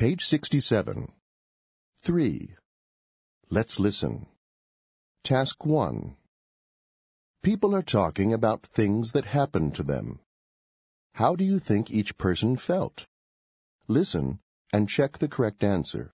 Page 67. 3. Let's listen. Task 1. People are talking about things that happened to them. How do you think each person felt? Listen and check the correct answer.